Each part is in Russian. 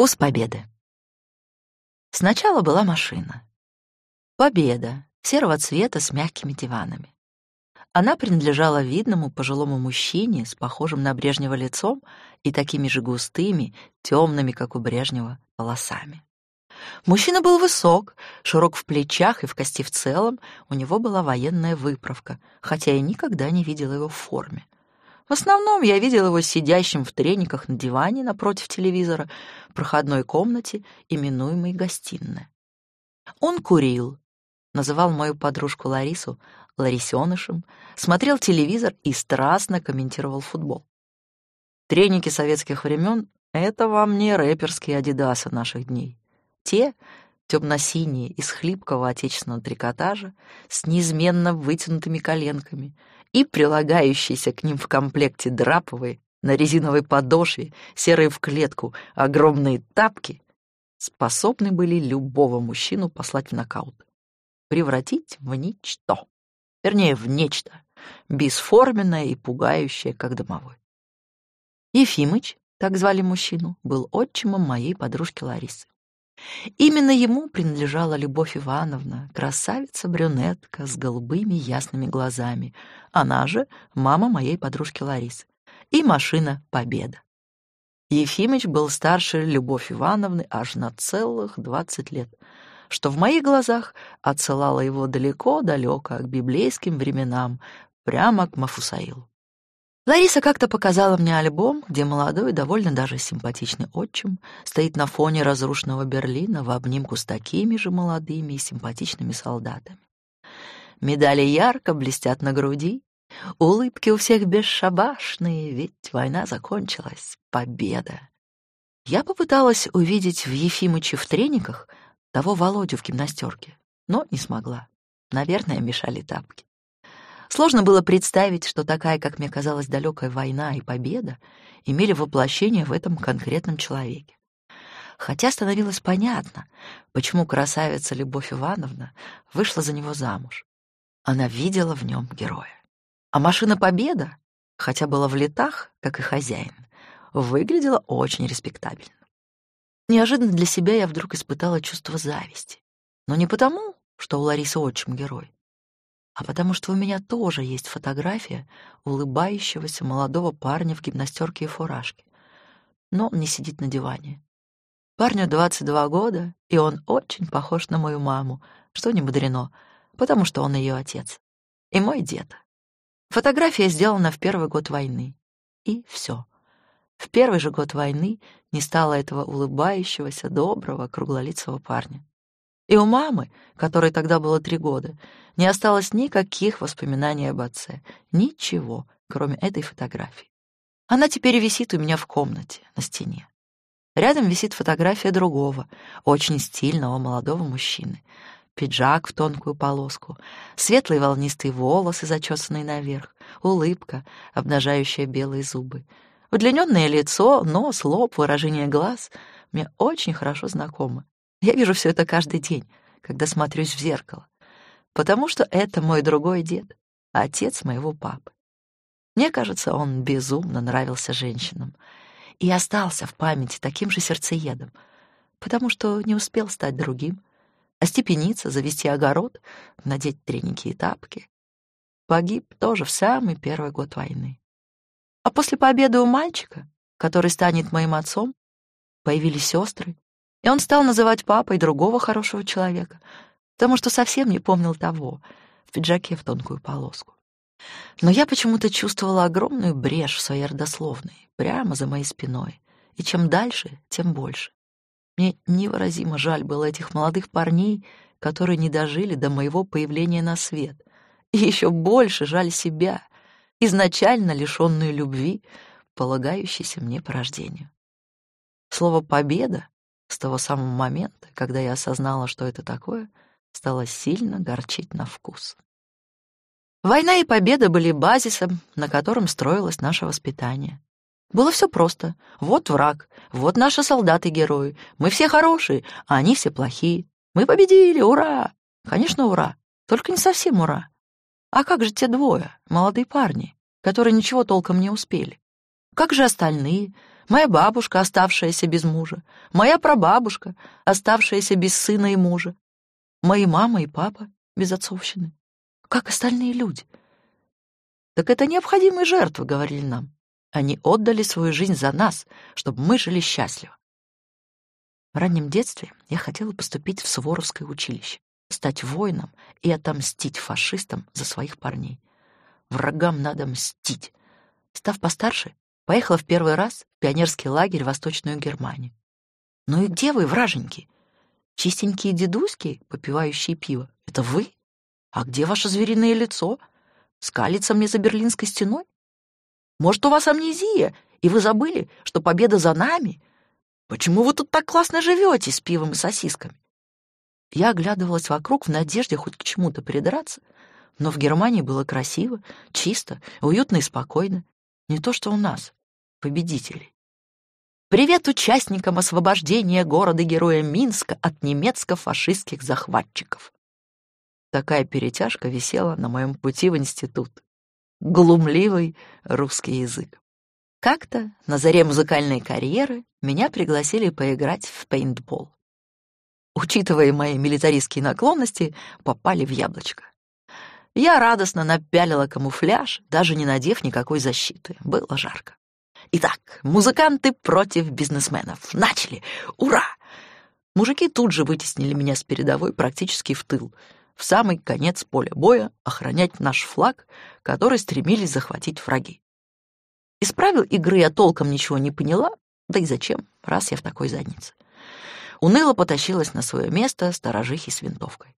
Вкус победы. Сначала была машина. Победа, серого цвета с мягкими диванами. Она принадлежала видному пожилому мужчине с похожим на Брежнева лицом и такими же густыми, темными, как у Брежнева, волосами. Мужчина был высок, широк в плечах и в кости в целом, у него была военная выправка, хотя я никогда не видела его в форме. В основном я видела его сидящим в трениках на диване напротив телевизора в проходной комнате, именуемой гостиной. Он курил, называл мою подружку Ларису Ларисенышем, смотрел телевизор и страстно комментировал футбол. Треники советских времен — это вам не рэперские адидасы наших дней. Те темно-синие, из хлипкого отечественного трикотажа, с неизменно вытянутыми коленками и прилагающиеся к ним в комплекте драповые, на резиновой подошве, серые в клетку, огромные тапки, способны были любого мужчину послать в нокаут, превратить в ничто, вернее, в нечто, бесформенное и пугающее, как домовой. Ефимыч, так звали мужчину, был отчимом моей подружки Ларисы. Именно ему принадлежала Любовь Ивановна, красавица-брюнетка с голубыми ясными глазами, она же мама моей подружки Ларисы, и машина «Победа». Ефимыч был старше Любовь Ивановны аж на целых двадцать лет, что в моих глазах отсылало его далеко-далеко к библейским временам, прямо к Мафусаилу. Лариса как-то показала мне альбом, где молодой, довольно даже симпатичный отчим стоит на фоне разрушенного Берлина в обнимку с такими же молодыми и симпатичными солдатами. Медали ярко блестят на груди, улыбки у всех бесшабашные, ведь война закончилась, победа. Я попыталась увидеть в Ефимыче в трениках того Володю в гимнастерке, но не смогла. Наверное, мешали тапки. Сложно было представить, что такая, как мне казалось, далекая война и победа имели воплощение в этом конкретном человеке. Хотя становилось понятно, почему красавица Любовь Ивановна вышла за него замуж. Она видела в нем героя. А машина Победа, хотя была в летах, как и хозяин, выглядела очень респектабельно. Неожиданно для себя я вдруг испытала чувство зависти. Но не потому, что у Ларисы отчим герой, а потому что у меня тоже есть фотография улыбающегося молодого парня в гимнастерке и фуражке. Но он не сидит на диване. Парню 22 года, и он очень похож на мою маму, что не мудрено, потому что он ее отец. И мой дед. Фотография сделана в первый год войны. И все. В первый же год войны не стало этого улыбающегося, доброго, круглолицего парня. И у мамы, которой тогда было три года, не осталось никаких воспоминаний об отце. Ничего, кроме этой фотографии. Она теперь висит у меня в комнате, на стене. Рядом висит фотография другого, очень стильного молодого мужчины. Пиджак в тонкую полоску, светлые волнистые волосы, зачесанные наверх, улыбка, обнажающая белые зубы. Удлиненное лицо, нос, лоб, выражение глаз мне очень хорошо знакомы. Я вижу все это каждый день, когда смотрюсь в зеркало, потому что это мой другой дед, отец моего папы. Мне кажется, он безумно нравился женщинам и остался в памяти таким же сердцеедом, потому что не успел стать другим, остепениться, завести огород, надеть треники и тапки. Погиб тоже в самый первый год войны. А после победы у мальчика, который станет моим отцом, появились сестры, и он стал называть папой другого хорошего человека, потому что совсем не помнил того, в пиджаке в тонкую полоску. Но я почему-то чувствовала огромную брешь в своей родословной, прямо за моей спиной. И чем дальше, тем больше. Мне невыразимо жаль было этих молодых парней, которые не дожили до моего появления на свет. И еще больше жаль себя, изначально лишенную любви, полагающейся мне по рождению. Слово «победа» С того самого момента, когда я осознала, что это такое, стало сильно горчить на вкус. Война и победа были базисом, на котором строилось наше воспитание. Было все просто. Вот враг, вот наши солдаты-герои. Мы все хорошие, а они все плохие. Мы победили, ура! Конечно, ура, только не совсем ура. А как же те двое, молодые парни, которые ничего толком не успели? Как же остальные, моя бабушка, оставшаяся без мужа, моя прабабушка, оставшаяся без сына и мужа, мои мама и папа без отцовщины, как остальные люди. Так это необходимые жертвы, говорили нам. Они отдали свою жизнь за нас, чтобы мы жили счастливо. В раннем детстве я хотела поступить в Суворовское училище, стать воином и отомстить фашистам за своих парней. Врагам надо мстить. Став постарше, поехала в первый раз в пионерский лагерь в Восточную Германию. Ну и где вы, враженьки? Чистенькие дедуськи, попивающие пиво, это вы? А где ваше звериное лицо? Скалится мне за Берлинской стеной? Может, у вас амнезия, и вы забыли, что победа за нами? Почему вы тут так классно живете с пивом и сосисками? Я оглядывалась вокруг в надежде хоть к чему-то придраться, но в Германии было красиво, чисто, уютно и спокойно. Не то, что у нас, победителей. Привет участникам освобождения города-героя Минска от немецко-фашистских захватчиков. Такая перетяжка висела на моем пути в институт. Глумливый русский язык. Как-то на заре музыкальной карьеры меня пригласили поиграть в пейнтбол. Учитывая мои милитаристские наклонности, попали в яблочко. Я радостно напялила камуфляж, даже не надев никакой защиты. Было жарко. Итак, музыканты против бизнесменов. Начали! Ура! Мужики тут же вытеснили меня с передовой практически в тыл, в самый конец поля боя охранять наш флаг, который стремились захватить враги. Из правил игры я толком ничего не поняла, да и зачем, раз я в такой заднице. Уныло потащилась на свое место сторожихи с винтовкой.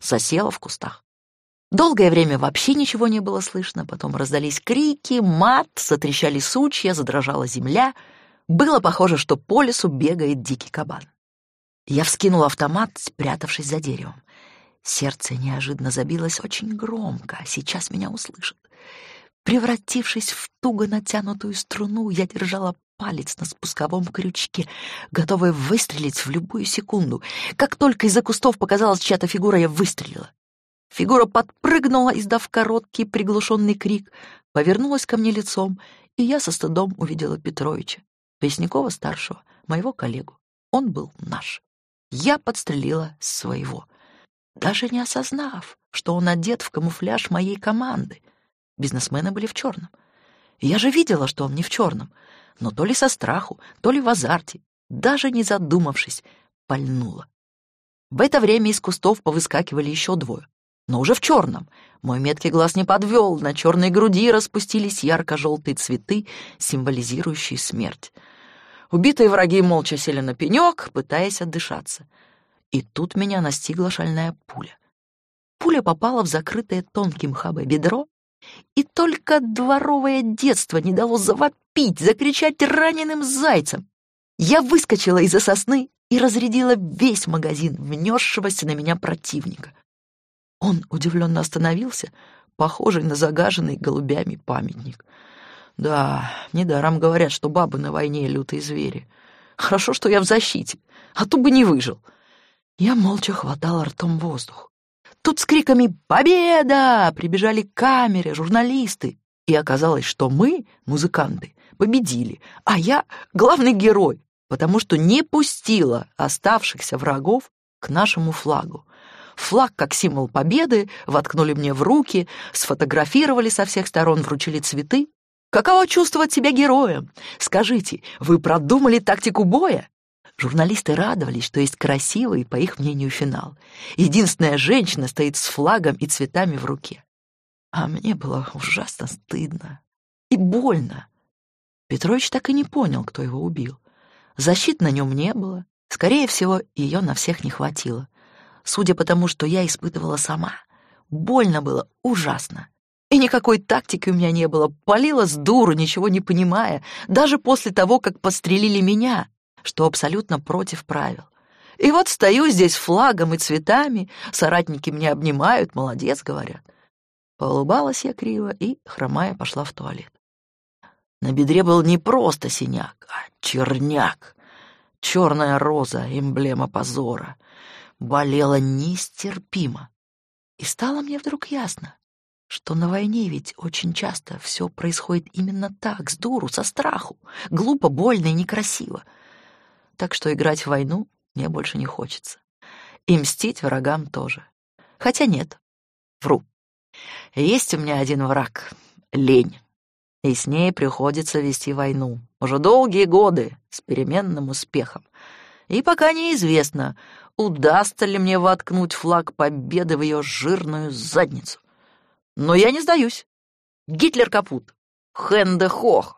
Засела в кустах. Долгое время вообще ничего не было слышно, потом раздались крики, мат, затрещали сучья, задрожала земля. Было похоже, что по лесу бегает дикий кабан. Я вскинула автомат, спрятавшись за деревом. Сердце неожиданно забилось очень громко, сейчас меня услышат. Превратившись в туго натянутую струну, я держала палец на спусковом крючке, готовая выстрелить в любую секунду. Как только из-за кустов показалась чья-то фигура, я выстрелила. Фигура подпрыгнула, издав короткий приглушенный крик, повернулась ко мне лицом, и я со стыдом увидела Петровича, Веснякова-старшего, моего коллегу. Он был наш. Я подстрелила своего, даже не осознав, что он одет в камуфляж моей команды. Бизнесмены были в черном. Я же видела, что он не в черном, но то ли со страху, то ли в азарте, даже не задумавшись, пальнула. В это время из кустов повыскакивали еще двое но уже в черном. Мой меткий глаз не подвел, на черной груди распустились ярко-желтые цветы, символизирующие смерть. Убитые враги молча сели на пенек, пытаясь отдышаться. И тут меня настигла шальная пуля. Пуля попала в закрытое тонким хабой бедро, и только дворовое детство не дало завопить, закричать раненым зайцем. Я выскочила из-за сосны и разрядила весь магазин внесшегося на меня противника. Он удивленно остановился, похожий на загаженный голубями памятник. Да, недаром говорят, что бабы на войне — лютые звери. Хорошо, что я в защите, а то бы не выжил. Я молча хватал ртом воздух. Тут с криками «Победа!» прибежали камеры, журналисты. И оказалось, что мы, музыканты, победили, а я — главный герой, потому что не пустила оставшихся врагов к нашему флагу флаг как символ победы, воткнули мне в руки, сфотографировали со всех сторон, вручили цветы. Каково чувствовать себя героем? Скажите, вы продумали тактику боя? Журналисты радовались, что есть красивый, по их мнению, финал. Единственная женщина стоит с флагом и цветами в руке. А мне было ужасно стыдно и больно. Петрович так и не понял, кто его убил. Защит на нем не было. Скорее всего, ее на всех не хватило судя по тому, что я испытывала сама. Больно было, ужасно. И никакой тактики у меня не было, палила с дуру, ничего не понимая, даже после того, как пострелили меня, что абсолютно против правил. И вот стою здесь флагом и цветами, соратники меня обнимают, молодец, говорят. Поулыбалась я криво и, хромая, пошла в туалет. На бедре был не просто синяк, а черняк. Черная роза, эмблема позора болела нестерпимо. И стало мне вдруг ясно, что на войне ведь очень часто все происходит именно так, с дуру, со страху, глупо, больно и некрасиво. Так что играть в войну мне больше не хочется. И мстить врагам тоже. Хотя нет, вру. Есть у меня один враг — лень. И с ней приходится вести войну. Уже долгие годы, с переменным успехом. И пока неизвестно, удастся ли мне воткнуть флаг победы в ее жирную задницу. Но я не сдаюсь. Гитлер капут. Хенде хох.